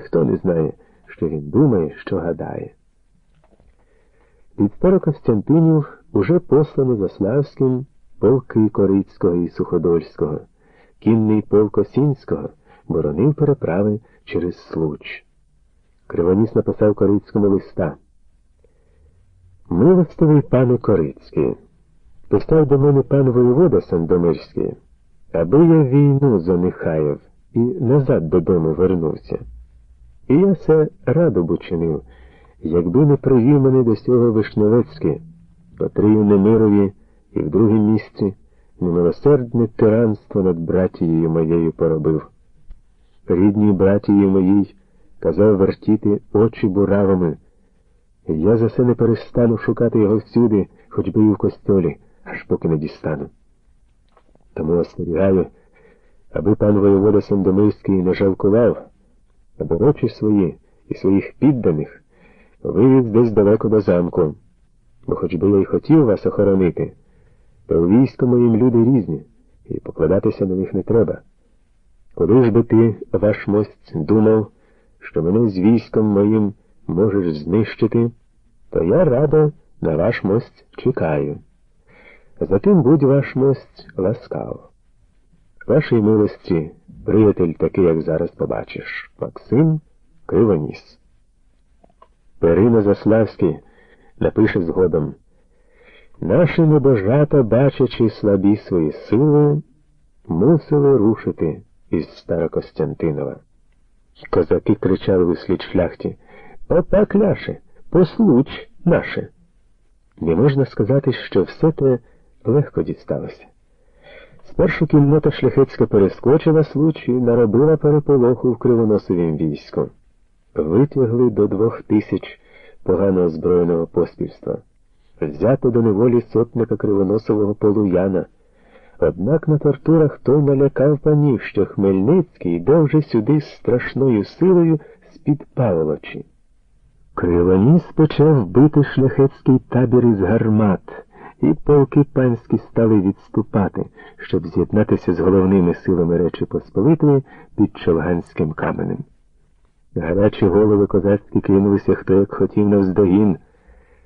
ніхто не знає, що він думає, що гадає. Від Старокостянтинів уже послано Заславським полки Корицького і Суходольського, кінний полк Осінського боронив переправи через Случ. Кривоніс написав Корицькому листа. Милостивий пане Корицький, постав до мене пан воєвода Сандомирський, аби я війну занихаяв і назад додому вернувся. І я це радо б учинив, якби не привів мене до цього Вишневецький, котрий Немирові і в другім місці немилосердне тиранство над братією моєю поробив. Рідній братії моїй казав вертіти очі буравами. Я за це не перестану шукати його всюди, хоч би і в костьолі, аж поки не дістану. Тому остерігаю, аби пан воєвода Сандомирський не жалкував, аби рочі свої і своїх підданих вивіз десь далеко до замку, бо хоч би я й хотів вас охоронити, то у війську моїм люди різні, і покладатися на них не треба. Коли ж би ти, ваш мость, думав, що мене з військом моїм можеш знищити, то я радо на ваш мость чекаю. Затим будь ваш мость ласкав. Вашій милості, приятель такий, як зараз побачиш, Максим Кривоніс. Перина Заславський напише згодом. Наші небожата, бачачи слабі свої сили, мусили рушити із Старокостянтинова. Козаки кричали у шляхті Отак ляше, послуч наше. Не можна сказати, що все те легко дісталося. Спершу кіннота шляхетська перескочила случ і наробила переполоху в кривоносовім війську. Витягли до двох тисяч погано озброєного поспільства. Взято до неволі сотника кривоносового полуяна. Однак на тортурах той налякав панів, що Хмельницький йде вже сюди з страшною силою з-під Павлочі. Кривоніс почав бити шляхетський табір із гармат, і полки панські стали відступати, щоб з'єднатися з головними силами Речі Посполитої під Човганським каменем. Гарячі голови козацькі кинулися хто як хотів навздогін,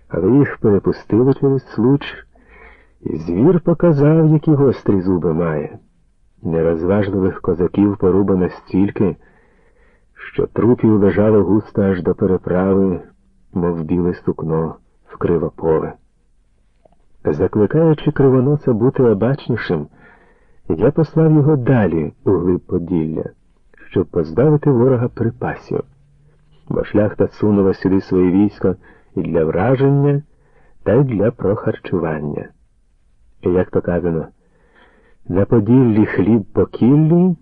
але їх перепустили через случ, і звір показав, які гострі зуби має. Нерозважливих козаків порубано стільки, що трупів лежало густо аж до переправи, мов біле сукно в кривополе. Закликаючи кривоноса бути обачнішим, я послав його далі у глиб Поділля, щоб позбавити ворога припасів, бо шляхта сунула сюди своє військо і для враження, та й для прохарчування. І як то казано, на Поділлі хліб покіллі,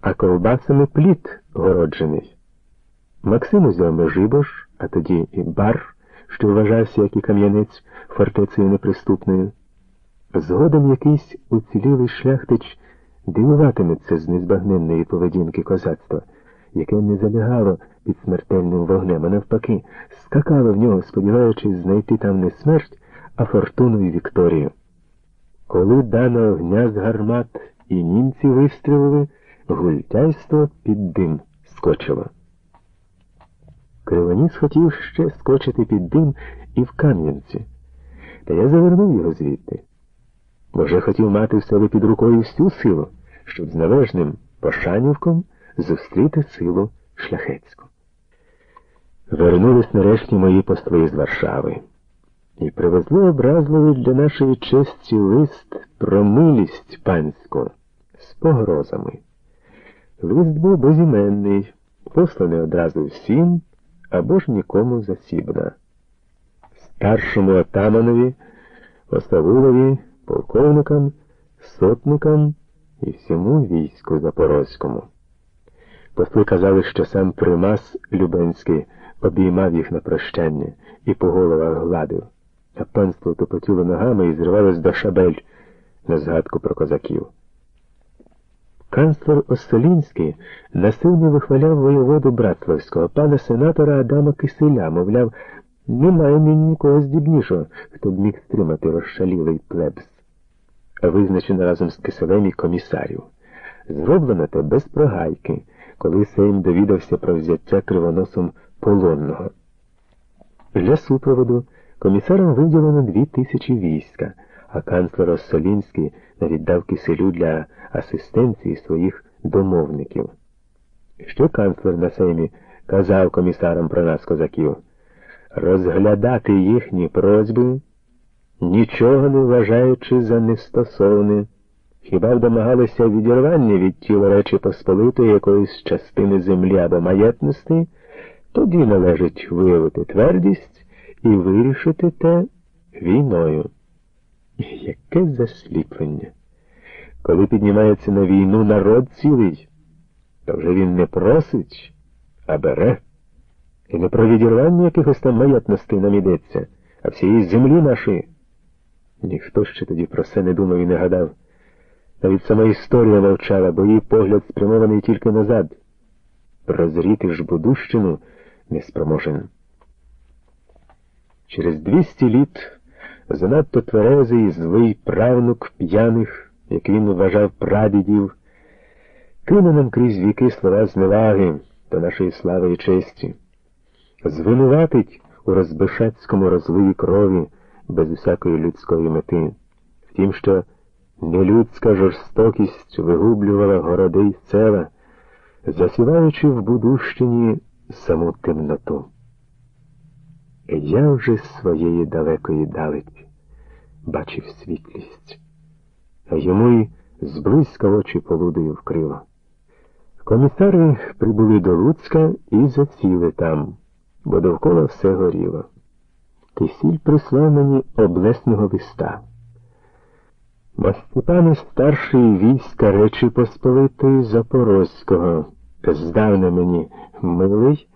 а ковбасами плід городжений. Максим узяв Межибош, а тоді і бар, що вважався, як і кам'янець, фортецею неприступною. Згодом якийсь уцілілий шляхтич дивуватиметься з незбагненної поведінки козацтва, яке не залягало під смертельним вогнем, а навпаки, скакало в нього, сподіваючись знайти там не смерть, а фортуну і Вікторію. Коли дано огня з гармат і німці вистрілили, гультяйство під дим скочило. Кривоніс хотів ще скочити під дим і в Кам'янці, та я завернув його звідти. Бо вже хотів мати в себе під рукою всю силу, щоб з належним пошанівком зустріти силу шляхетську. Вернулись нарешті мої посли з Варшави і привезли образливий для нашої честі лист про милість панську з погрозами. Лист був безіменний, посланий одразу всім або ж нікому засібна. Старшому отаманові, Осавулові, полковникам, сотникам і всьому війську Запорозькому. Посли казали, що сам примас Любенський обіймав їх на прощання і по головах гладив, а панство тупотіло ногами і зривалось до шабель на згадку про козаків. Канцлер Остолінський насильно вихваляв воєводу Братславського, пана сенатора Адама Киселя, мовляв, немає нині нікого здібнішого, хто б міг стримати розшалілий плебс. Визначено разом з киселем і комісарів. Зроблено те без прогайки, коли Сейм довідався про взяття кривоносом полонного. Для супроводу комісарам виділено дві тисячі війська, а канцлер Оссолінський навіддав киселю для асистенції своїх домовників. Що канцлер на сеймі казав комісарам про нас, козаків? Розглядати їхні просьби, нічого не вважаючи за нестосовне, хіба б домагалися відірвання від тіла Речі Посполитої якоїсь частини землі або маєтності, тоді належить виявити твердість і вирішити те війною. Яке засліплення! Коли піднімається на війну народ цілий, то вже він не просить, а бере. І не про відірвання якихось там маєтностей нам йдеться, а всієї землі нашої. Ніхто ще тоді про це не думав і не гадав. Навіть сама історія мовчала, бо її погляд спрямований тільки назад. Прозріти ж будущину неспроможен. Через двісті літ занадто тверезий і злий правнук п'яних, як він вважав прадідів, кине нам крізь віки слова зневаги до нашої слави і честі, звинуватить у розбишацькому розливі крові без усякої людської мети, втім, що нелюдська жорстокість вигублювала городи й села, засіваючи в Будущині саму темноту. Я вже з своєї далекої далеці бачив світлість, а йому й зблизька очі полудою вкрило. Комісари прибули до Луцька і засіли там, бо довкола все горіло. Кисіль прислав мені облесного листа. Мастепане старший війська Речі Посполитої Запорозького, здавна мені милий,